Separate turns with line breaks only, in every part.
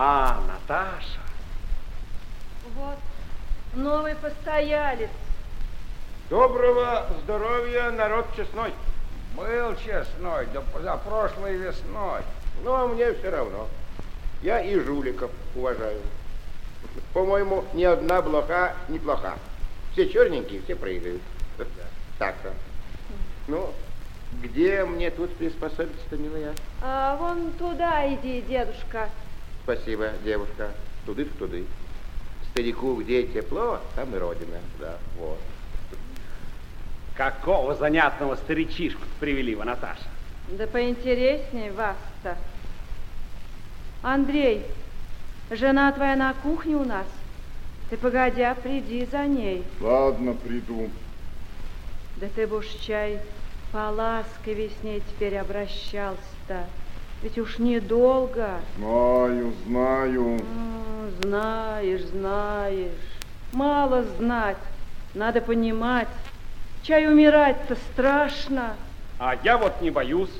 А, Наташа.
Вот, новый постоялец.
Доброго здоровья, народ честной.
Был честной, да позапрошлой весной.
Но мне все равно. Я и жуликов уважаю. По-моему, ни одна блоха не плоха. Все черненькие, все прыгают. Так-то. Ну, где мне тут приспособиться-то, милая?
А вон туда иди, дедушка.
Спасибо, девушка. Туды в туды. Старику где тепло, там и родина. Да, вот.
Какого занятного старичишку привели вы, Наташа?
Да поинтереснее вас-то. Андрей, жена твоя на кухне у нас. Ты погодя, приди за ней.
Ладно, приду.
Да ты бы уж чай поласковее с ней теперь обращался-то. Ведь уж недолго.
Знаю, знаю.
А, знаешь, знаешь. Мало знать, надо понимать. Чай умирать-то страшно.
А я вот не боюсь.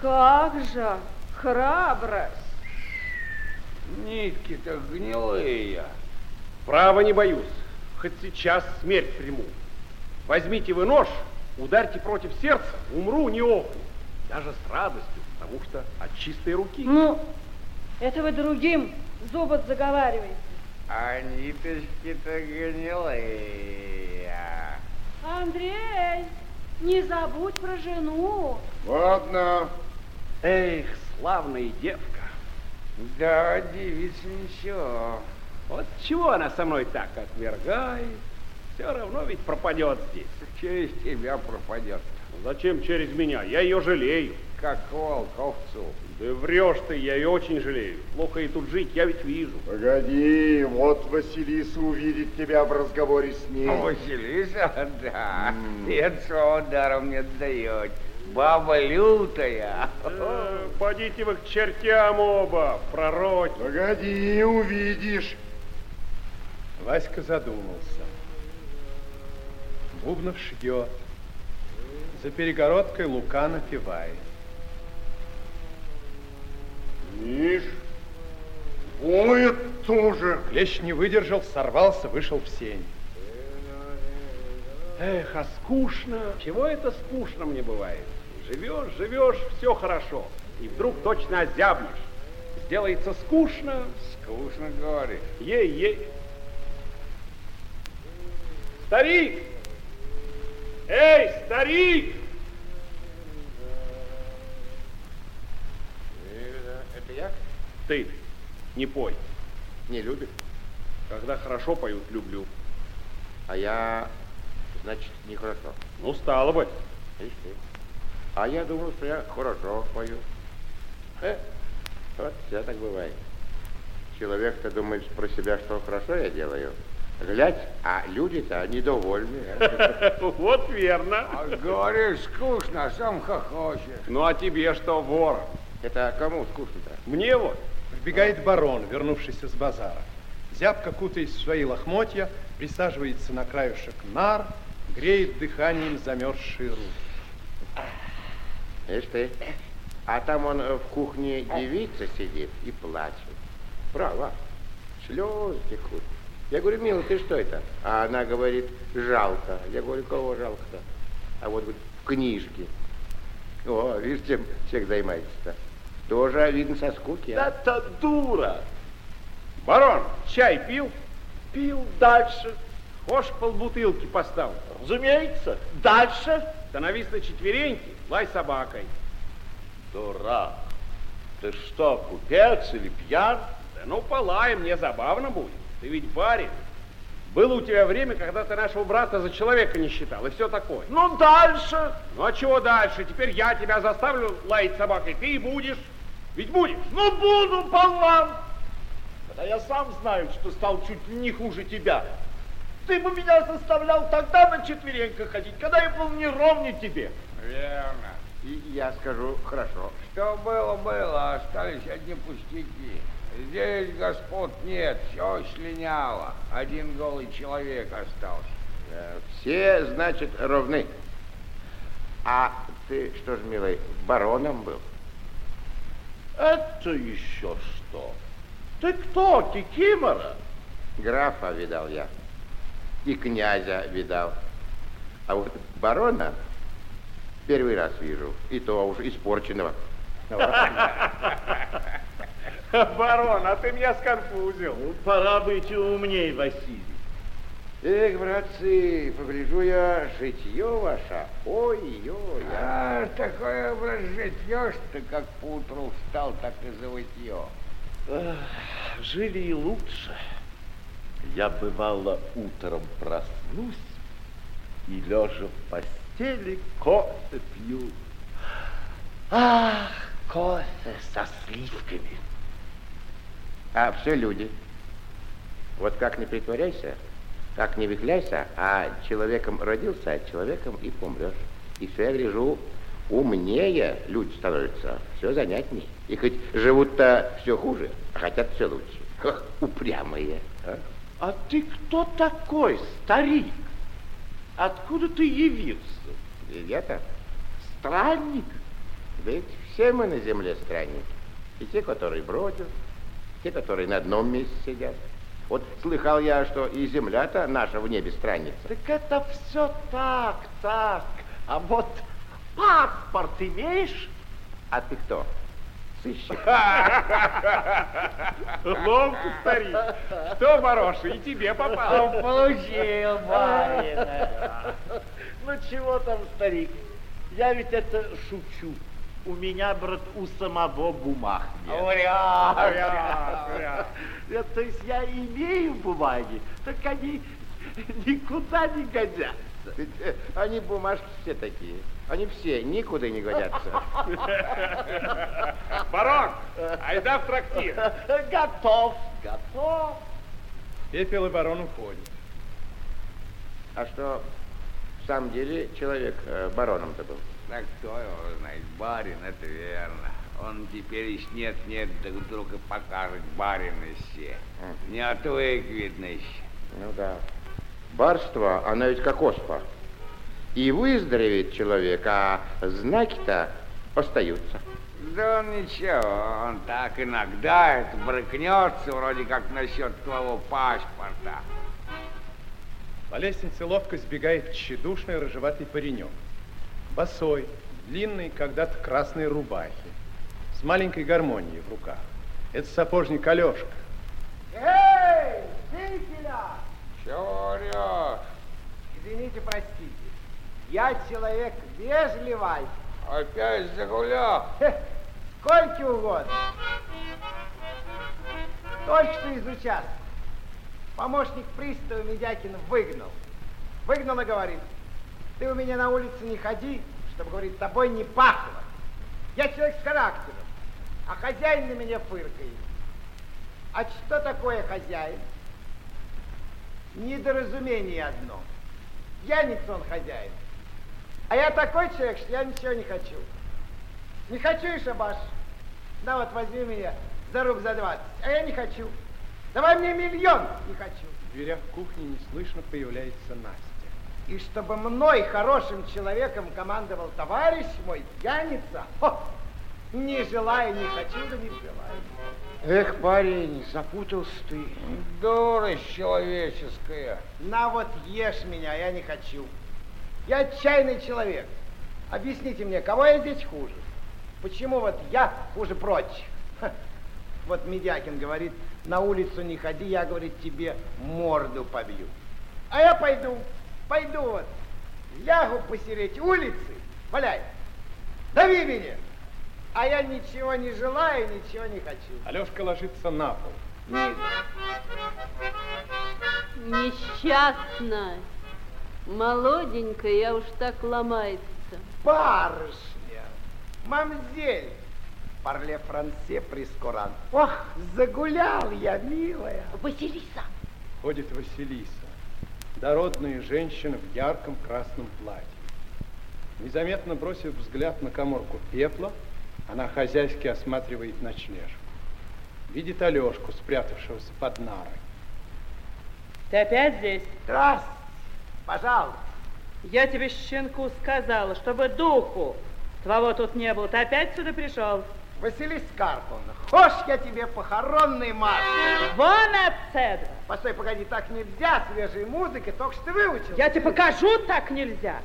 Как же, храбрость.
Нитки-то гнилые.
Право не боюсь. Хоть сейчас смерть приму. Возьмите вы нож, ударьте против сердца, умру, не охну. Даже с радостью, потому что от чистой руки.
Ну, это вы другим зубот заговариваете.
А ниточки-то гнилые.
Андрей, не забудь про жену.
Ладно.
Эх, славная девка.
Да, девица ничего.
Вот чего она со мной так отвергает? Все равно ведь пропадет здесь.
Через тебя пропадет.
Зачем через меня? Я ее жалею.
Как волк овцу.
Да врешь ты, я ее очень жалею. Плохо ей тут жить, я ведь вижу.
Погоди, вот Василиса увидит тебя в разговоре с ней.
Василиса, да. И это слово даром не отдает. Баба лютая.
Э, Подите вы к чертям оба, пророки.
Погоди, увидишь.
Васька задумался. Бубнов шьет. За перегородкой Лука напевает.
Видишь, воет тоже.
Клещ не выдержал, сорвался, вышел в сень.
Эх, а скучно. Чего это скучно мне бывает? Живешь, живешь, все хорошо. И вдруг точно озябнешь. Сделается скучно.
Скучно говоришь.
Ей-ей. Старик! Эй, старик!
Это я?
Ты не пой.
Не любит.
Когда хорошо поют, люблю.
А я, значит, нехорошо.
Ну, стало быть.
Ишь ты. А я думал, что я хорошо пою. Э, вот все так бывает. Человек-то думает про себя, что хорошо я делаю. Глядь, а люди-то недовольны. а.
Вот верно.
А говоришь, скучно, а сам хохочешь.
Ну, а тебе что, вор?
Это кому скучно-то?
Мне вот.
Вбегает барон, вернувшийся с базара. Зябко кутаясь в свои лохмотья, присаживается на краюшек нар, греет дыханием замерзшие руки.
Ишь ты. А там он э, в кухне девица сидит и плачет. Право. Слезы текут. Я говорю, милый, ты что это? А она говорит, жалко. Я говорю, кого жалко-то? А вот, говорит, в книжке. О, видишь, чем человек займается-то? Тоже, видно, со скуки, а?
Это дура. Барон, чай пил?
Пил дальше.
Хошь полбутылки поставил.
Разумеется. Дальше.
Становись на четвереньки, лай собакой.
Дурак. Ты что, купец или пьян?
Да ну полай, мне забавно будет. Ты ведь барин. Было у тебя время, когда ты нашего брата за человека не считал, и все такое.
Ну, дальше.
Ну а чего дальше? Теперь я тебя заставлю лаять собакой, ты и будешь. Ведь будешь.
Ну, буду, болван. Да я сам знаю, что стал чуть не хуже тебя. Ты бы меня заставлял тогда на четвереньках ходить, когда я был не ровнее тебе.
Верно.
И я скажу, хорошо.
Что было, было, остались одни пустяки. Здесь господ нет, все слиняло. Один голый человек остался.
Э, Все, значит, равны. А ты что ж, милый, бароном был?
Это еще что? Ты кто, Кикимора?
Графа видал я. И князя видал. А вот барона первый раз вижу. И то уж испорченного.
Барон, а ты меня сконфузил.
Ну, пора быть умней, Василий.
Эх, братцы, погляжу я, житье ваше, ой-ой.
А, такое образ житье, что как поутру встал, так и завытье.
Ах, Жили и лучше. Я бывало утром проснусь и лежа в постели кофе пью. Ах, кофе со сливками.
А все люди. Вот как не притворяйся, как не вихляйся, а человеком родился, а человеком и помрешь. И все, я гляжу, умнее люди становятся, все занятней. И хоть живут-то все хуже, а хотят все лучше. Ах, упрямые. а.
А ты кто такой, старик? Откуда ты явился?
И я-то,
Странник?
ведь все мы на земле странники. И те, которые бродят, те, которые на одном месте сидят. Вот слыхал я, что и земля-то наша в небе странница.
Так это все так, так. А вот паспорт имеешь?
А ты кто? Сыщик.
Ловко, старик. Что, Бароша, и тебе попало.
Получил, барина. Ну чего там, старик? Я ведь это шучу. У меня, брат, у самого бумаг нет.
Вряд, вряд.
Э, То есть я имею бумаги, так они никуда не годятся.
Ведь, э, Они бумажки все такие. Они все никуда не годятся.
Барон, айда в трактир.
Готов, готов.
Пепел и барон уходят.
А что, в самом деле, человек э, бароном-то был?
Так кто его знает, барин, это верно. Он теперь и нет-нет, да вдруг и покажет барин все. Не отвык, видно, еще.
Ну да. Барство, оно ведь как оспа. И выздоровеет человек, а знаки-то остаются.
Да он ничего, он так иногда это брыкнется, вроде как насчет твоего паспорта.
По лестнице ловко сбегает тщедушный рыжеватый паренек. Босой, длинной когда-то красной рубахе, с маленькой гармонией в руках. Это сапожник Алешка.
Эй, зрителя!
Чего орешь?
Извините, простите. Я человек вежливый.
Опять загулял?
Сколько угодно. Только что из участка. Помощник пристава Медякин выгнал. Выгнал и говорит, ты у меня на улице не ходи, чтобы, говорит, тобой не пахло. Я человек с характером, а хозяин на меня фыркает. А что такое хозяин? Недоразумение одно. Пьяница он хозяин. А я такой человек, что я ничего не хочу. Не хочу и шабаш. Да вот возьми меня за руб за 20. А я не хочу. Давай мне миллион. Не хочу.
В дверях кухни неслышно появляется Настя.
И чтобы мной, хорошим человеком, командовал товарищ мой, пьяница, хо, не желаю, не хочу, да не желаю.
Эх, парень, запутался ты.
Дурость человеческая.
На вот ешь меня, я не хочу. Я отчаянный человек. Объясните мне, кого я здесь хуже? Почему вот я хуже прочих? Ха. Вот Медякин говорит, на улицу не ходи, я, говорит, тебе морду побью. А я пойду, пойду вот, лягу посереть улицы, валяй, дави меня. А я ничего не желаю, ничего не хочу.
Алешка ложится на пол.
Не-
Несчастная, молоденькая, я уж так ломается.
Барышня, мамзель, парле франце прескурант. Ох, загулял я, милая.
Василиса,
Ходит Василиса, дородная женщина в ярком красном платье. Незаметно бросив взгляд на коморку пепла, она хозяйски осматривает ночлежку. Видит Алешку, спрятавшегося под нарой.
Ты опять здесь?
Здравствуйте, пожалуйста.
Я тебе, щенку, сказала, чтобы духу твоего тут не было. Ты опять сюда пришел?
Василис Карповна, хошь я тебе похоронный марш.
Вон отсюда!
Постой, погоди, так нельзя, свежей музыки, только что ты выучил.
Я тебе покажу, так нельзя.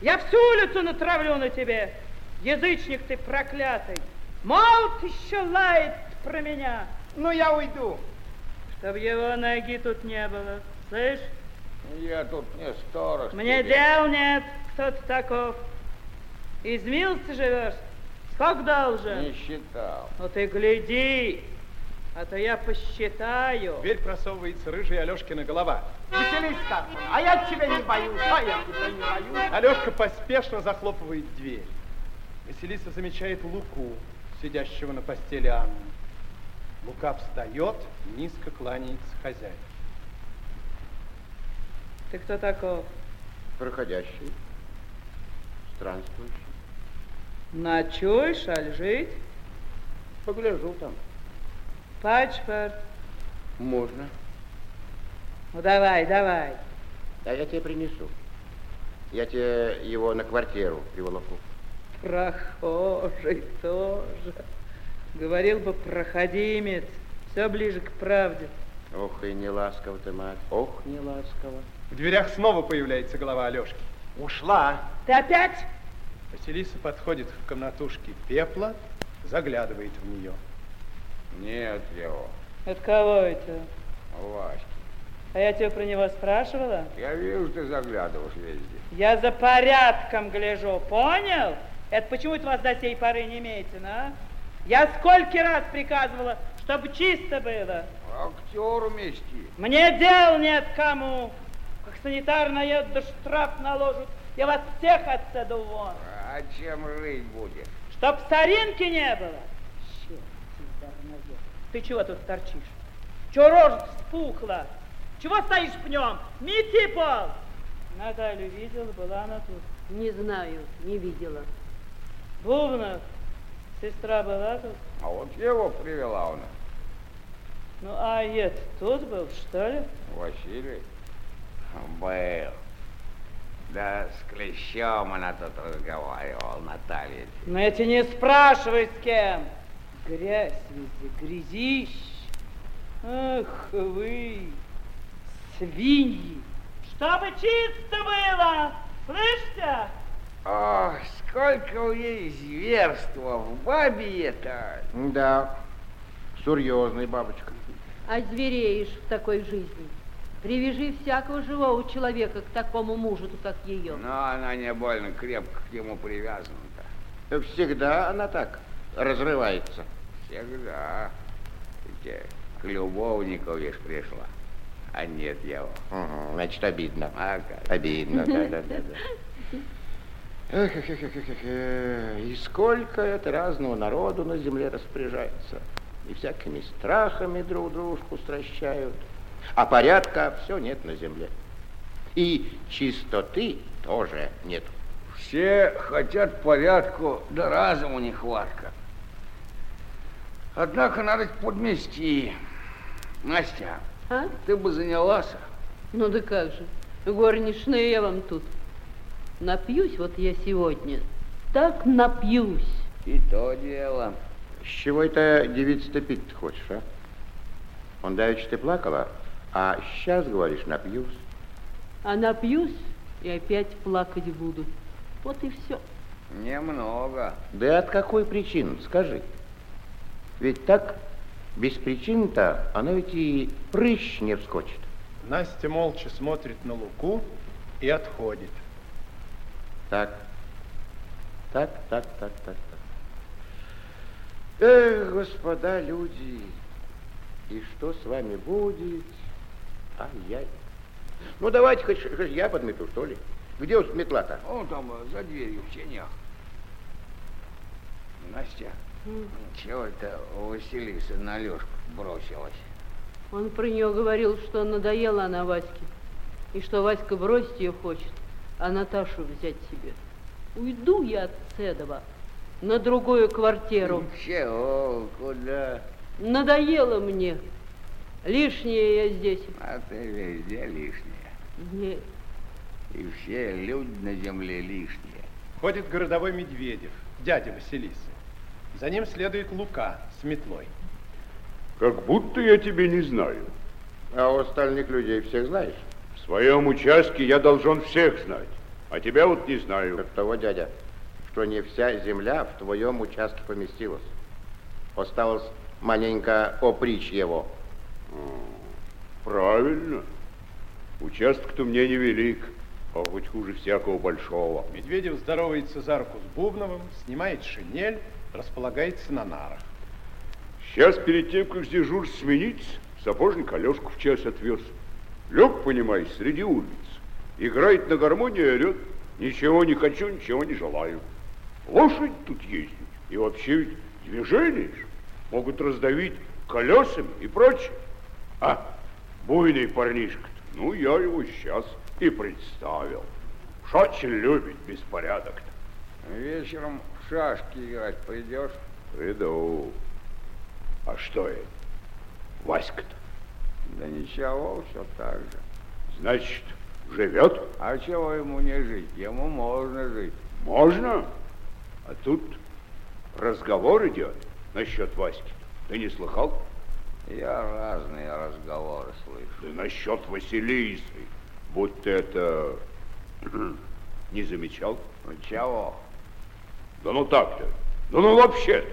Я всю улицу натравлю на тебе. Язычник ты проклятый. Молт еще лает про меня.
Ну, я уйду.
Чтоб его ноги тут не было. Слышь?
Я тут не сторож.
Мне
тебе.
дел нет, кто ты таков. Из милости живешь? Сколько должен?
Не считал.
Ну ты гляди, а то я посчитаю.
В дверь просовывается рыжая Алешкина голова.
Карповна, а я тебя не боюсь, а я тебя не боюсь.
Алешка поспешно захлопывает дверь. Василиса замечает Луку, сидящего на постели Анны. Лука встает, низко кланяется хозяину.
Ты кто таков?
Проходящий, странствующий.
Ночуешь, аль жить?
Погляжу там.
Паспорт.
Можно.
Ну давай, давай.
А я тебе принесу. Я тебе его на квартиру приволоку.
Прохожий тоже. Говорил бы проходимец. Все ближе к правде.
Ох, и не ласково ты, мать. Ох, не ласково.
В дверях снова появляется голова Алешки.
Ушла.
Ты опять?
Василиса подходит к комнатушке пепла, заглядывает в нее.
Нет его.
Это кого это?
Васька.
А я тебя про него спрашивала?
Я вижу, ты заглядываешь везде.
Я за порядком гляжу, понял? Это почему это у вас до сей поры не имеется, а? Я сколько раз приказывала, чтобы чисто было.
Актеру мести.
Мне дел нет кому. Как санитар наедут, да штраф наложат. Я вас всех отсюда вон.
А чем жить будешь?
Чтоб соринки не было. Черт, дармоед. Ты чего тут торчишь? Чего рожа вспухла? Чего стоишь пнем? Мети пол! Наталью видела, была она тут.
Не знаю, не видела.
Бубнов, сестра была тут?
А вот его привела она.
Ну, а Ед тут был, что ли?
Василий. Был. Да с Клещом она тут разговаривала, Наталья.
Но я тебя не спрашивай, с кем. Грязь везде, грязищ. Ах вы, свиньи. Чтобы чисто было, слышите?
Ох, сколько у ней зверства в бабе это.
Да, серьезный бабочка.
А звереешь в такой жизни. Привяжи всякого живого человека к такому мужу, как ее.
Но она не больно крепко к нему привязана-то.
Всегда она так разрывается.
Всегда. Ведь к любовнику, видишь, пришла. А нет его.
Угу, значит, обидно.
А как?
Обидно, да, да, да. да. Эх, эх, эх, эх, эх, эх. И сколько это разного народу на земле распоряжается. И всякими страхами друг дружку стращают. А порядка все нет на земле. И чистоты тоже нет.
Все хотят порядку, да разуму нехватка. Однако надо подмести. Настя,
А?
ты бы занялась.
Ну да как же, горничная я вам тут. Напьюсь вот я сегодня, так напьюсь.
И то дело.
С чего это девица-то пить хочешь, а? Он давеча ты плакала, а сейчас, говоришь, напьюсь.
А напьюсь и опять плакать буду. Вот и все.
Немного.
Да и от какой причины, скажи? Ведь так, без причин-то, она ведь и прыщ не вскочит.
Настя молча смотрит на Луку и отходит.
Так, так, так, так, так, так. Эх, господа люди, и что с вами будет? Ай-яй. Ну, давайте хоть, хоть я подмету, что ли? Где уж метла-то?
Он там э, за дверью в тенях. Настя, чего это Василиса на Лешку бросилась?
Он про нее говорил, что надоела она Ваське, и что Васька бросить ее хочет, а Наташу взять себе. Уйду я от Цедова на другую квартиру.
Чего, куда?
Надоело мне. Лишнее я здесь.
А ты везде лишняя.
Нет.
И все люди на земле лишние.
Ходит городовой Медведев, дядя Василисы. За ним следует Лука с метлой.
Как будто я тебя не знаю.
А у остальных людей всех знаешь?
В своем участке я должен всех знать, а тебя вот не знаю.
От того, дядя, что не вся земля в твоем участке поместилась. Осталось маленько опричь его.
Правильно. Участок-то мне невелик, а хоть хуже всякого большого.
Медведев здоровается за руку с Бубновым, снимает шинель, располагается на нарах.
Сейчас перед тем, как дежурств сменить, сапожник Алешку в час отвез. Лег, понимаешь, среди улиц. Играет на гармонии и орет. Ничего не хочу, ничего не желаю. Лошадь тут ездит. И вообще ведь движение ж могут раздавить колесами и прочее. А, буйный парнишка -то. Ну, я его сейчас и представил. Уж очень любит беспорядок-то.
Вечером в шашки играть пойдешь?
Приду. А что это? Васька-то?
Да ничего, все так же.
Значит, живет?
А чего ему не жить? Ему можно жить.
Можно. А тут разговор идет насчет Васьки. Ты не слыхал?
Я разные разговоры слышу.
Да насчет Василисы. Будто это не замечал?
Ну чего?
Да ну так-то. Да ну вообще-то.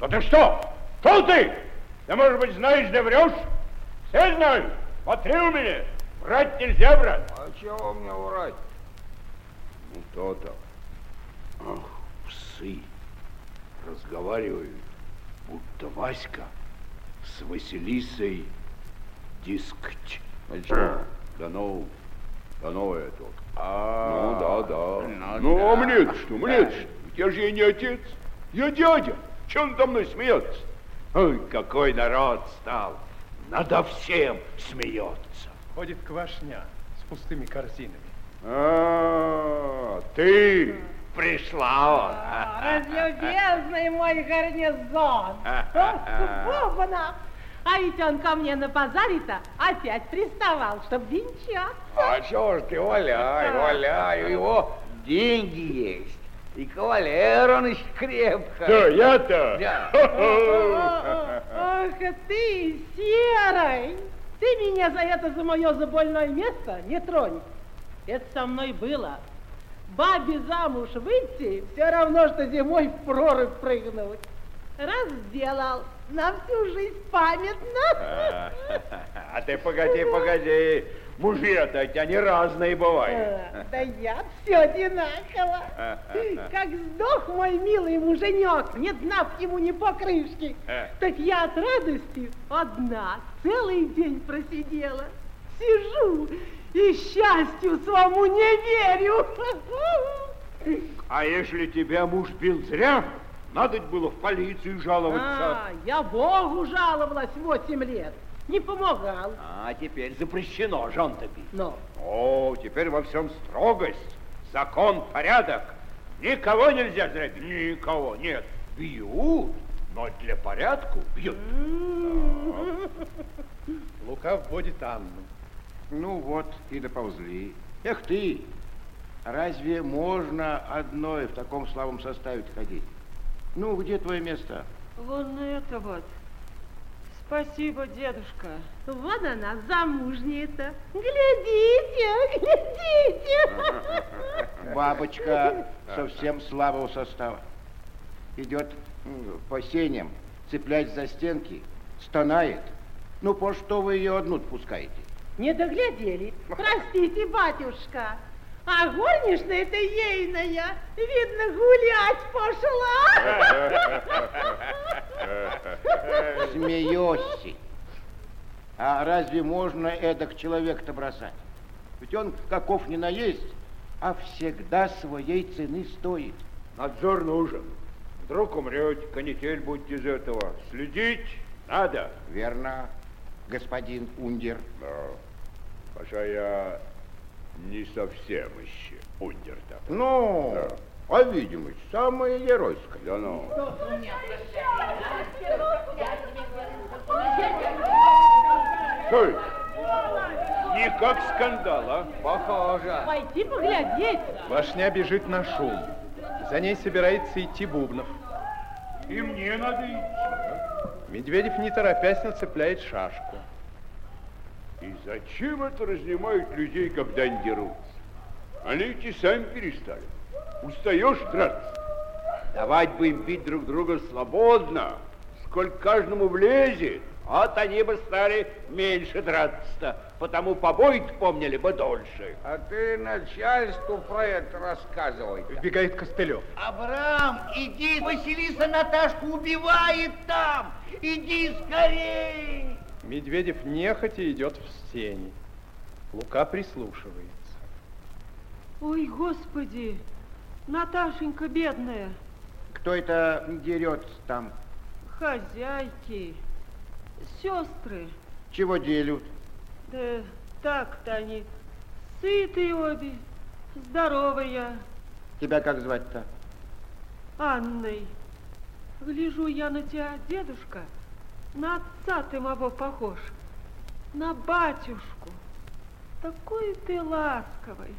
Да ты что? Что ты? Ты, может быть, знаешь, да врешь? Все знают. Смотри у меня. Врать нельзя, брат.
А чего мне врать?
Ну, то-то. Ах, псы. Разговаривают, будто Васька с Василисой дискч.
А
Да ну, да ну это.
А,
Ну, да, да.
ну
Ну, а мне что, мне что? Я же не отец. Я дядя. Че он там мной смеется? Ой, какой народ стал. Надо всем смеется.
Ходит квашня с пустыми корзинами.
А, ты пришла
Разлюбезный мой гарнизон. Бубна. А ведь он ко мне на базаре-то опять приставал, чтоб венчаться.
А чего ж ты, валяй, валяй, у него деньги есть. И кавалер он еще крепко.
Да, я-то?
Да.
Ох, ты, серый, ты меня за это, за мое забольное место не тронь. Это со мной было. Бабе замуж выйти, все равно, что зимой в прорубь прыгнуть. Раз сделал, на всю жизнь памятно.
А ты погоди, погоди. Мужья-то они разные бывают.
Э, Да я все одинаково. Как сдох мой милый муженек, не дав ему ни покрышки, так я от радости одна целый день просидела. Сижу и счастью своему не верю.
А если тебя муж бил зря, надо было в полицию жаловаться.
А, я Богу жаловалась восемь лет. Не помогал.
А теперь запрещено жен-то бить.
Но
О, теперь во всем строгость, закон, порядок. Никого нельзя зря бить. Никого, нет. Бьют, но для порядку бьют.
Лука вводит Анну.
Ну вот и доползли. Эх ты, разве можно одной в таком слабом составе ходить? Ну, где твое место?
Вон на это вот. Спасибо, дедушка.
вот она, замужняя-то. Глядите, глядите.
Бабочка совсем слабого состава. Идет по сеням, цепляется за стенки, стонает. Ну, по что вы ее одну пускаете?
Не доглядели. Простите, батюшка. А горничная-то ейная, видно, гулять пошла.
Смеешься. А разве можно эдак человека-то бросать? Ведь он каков ни наесть, а всегда своей цены стоит.
Надзор нужен. Вдруг умрете, канитель будет из этого. Следить надо.
Верно, господин Ундер.
Да. Хотя я не совсем еще ундер-то.
Ну,
Да.
по видимости, самое геройское.
Да ну. Стой! Никак скандал, а?
Похоже.
Пойти поглядеть.
Квашня бежит на шум. За ней собирается идти Бубнов.
И мне надо идти.
Медведев, не торопясь, нацепляет шашку.
И зачем это разнимают людей, когда они дерутся? Они ведь и сами перестали. Устаешь драться? Давать бы им бить друг друга свободно, сколько каждому влезет. Вот они бы стали меньше драться, потому побои помнили бы дольше.
А ты начальству про это рассказывай.
Вбегает Костылев.
Абрам, иди, Василиса Наташку убивает там! Иди скорей!
Медведев нехотя идет в сени. Лука прислушивается.
Ой, Господи, Наташенька бедная,
Кто это дерется там?
хозяйки, сестры.
Чего делют?
Да так-то они сытые обе, здоровые.
Тебя как звать-то?
Анной. Гляжу я на тебя, дедушка, на отца ты моего похож, на батюшку. Такой ты ласковый,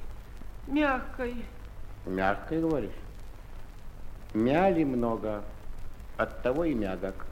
мягкой.
Мягко говоришь. Мяли много, от того и мягок.